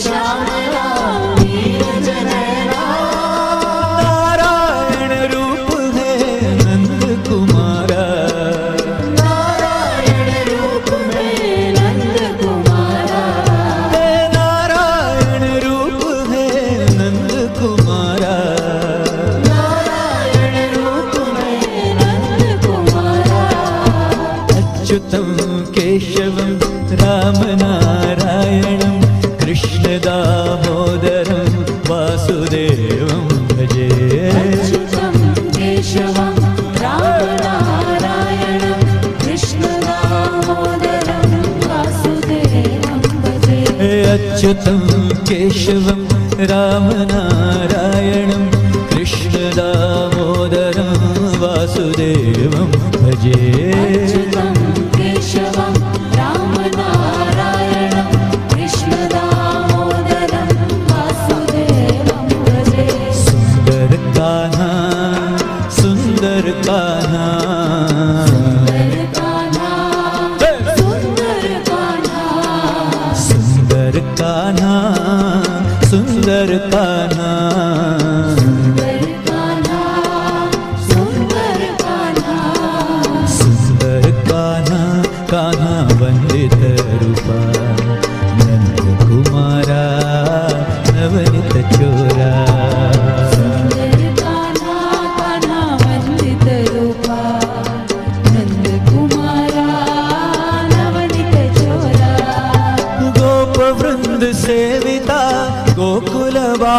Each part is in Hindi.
श्यामला नीरजनयना नारायण रूप है नंद कुमारा। नारायण रूप हे नंद कुमारा। नारायण अच्युतं केशवं रामनारायणं कृष्णदामोदरं वासुदेवं भजे कर पा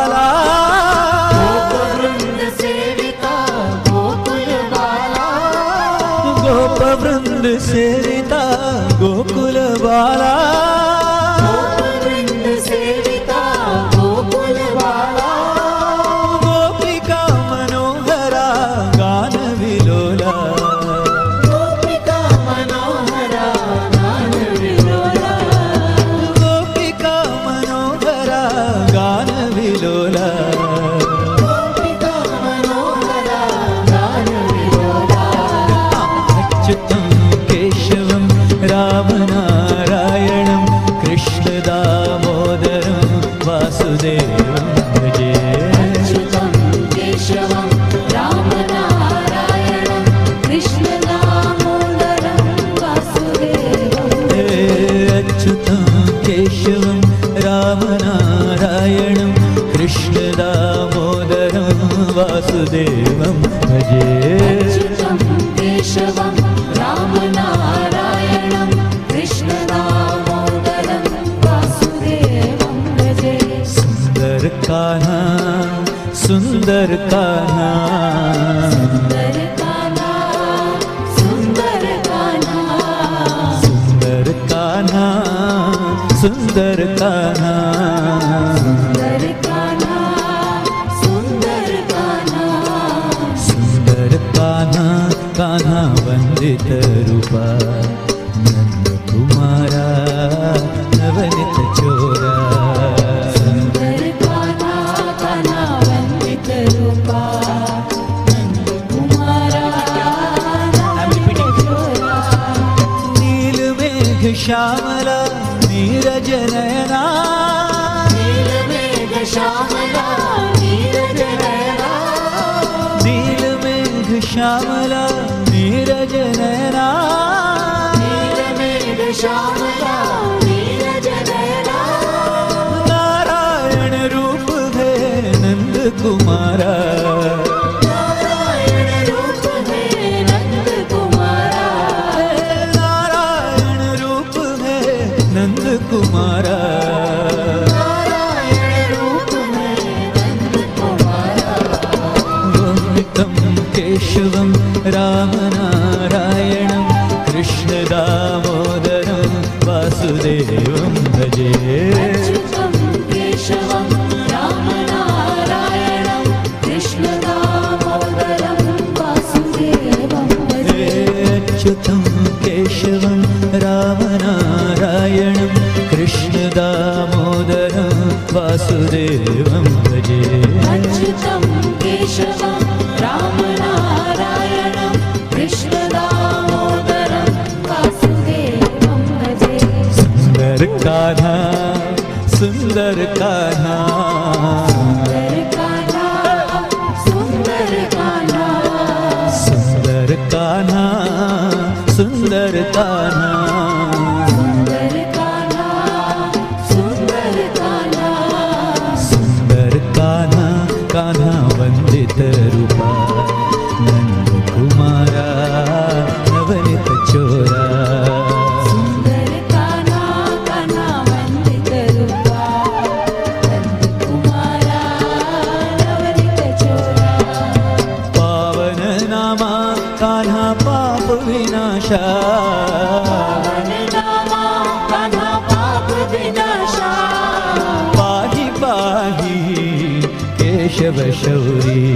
தாலா अच्युतं केशवं रामनारायणं कृष्णदामोदरं वासुदेवं भजे। अच्युतं केशवं रामनारायणं कृष्णदामोदरं वासुदेवं भजे। सुन्दर कान्हा सुंदर काना सुंदर काना काना वंदित रूपा। नंद कुमारा नवनित चोरा। काना वंदित रूपा। श्यामला नीरज नैना नील मेघ श्यामला नीरज नैना नील मेघ श्यामला नीरज नैना नील मेघ श्यामला नीरज नैना नारायण रूप है नंद कुमारा राधा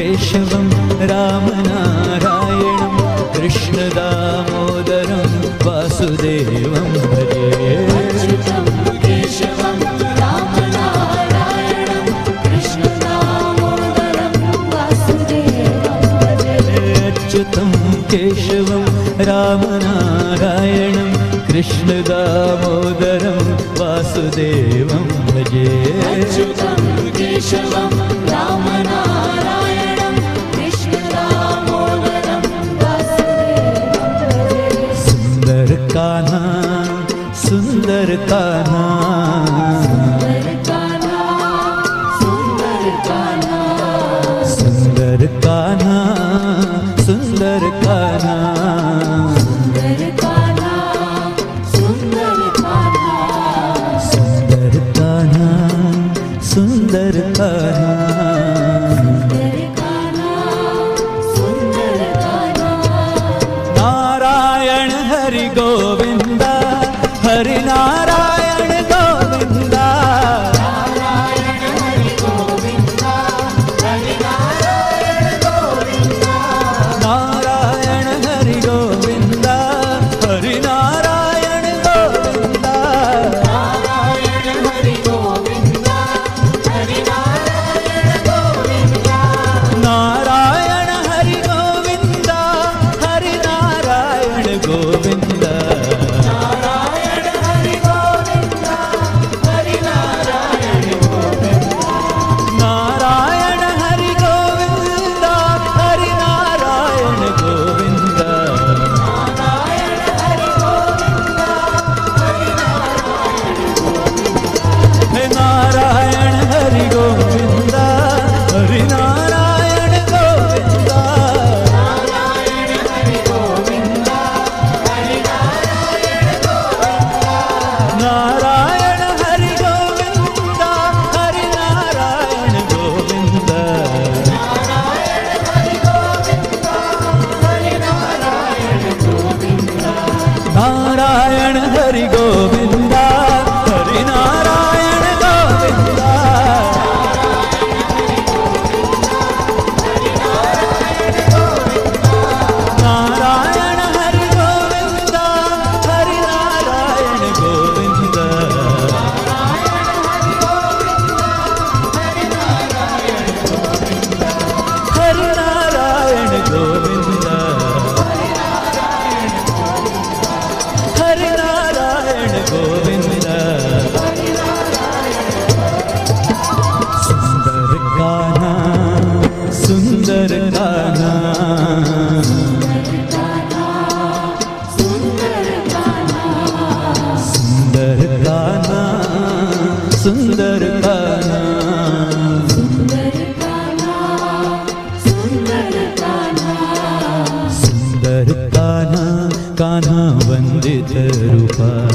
केशवं रामनारायणं कृष्णदामोदरं वासुदेवं भजे। केशवं कृष्ण अच्युतं केशवं रामनारायणं कृष्णदामोदरं वासुदेवं भजे। केशवं राम सुंदर काना सुंदर काना सुंदर काना नारायण हरि गोविंदा। हरि नारायण गोविंद। नारायण हरि गोविंद faz.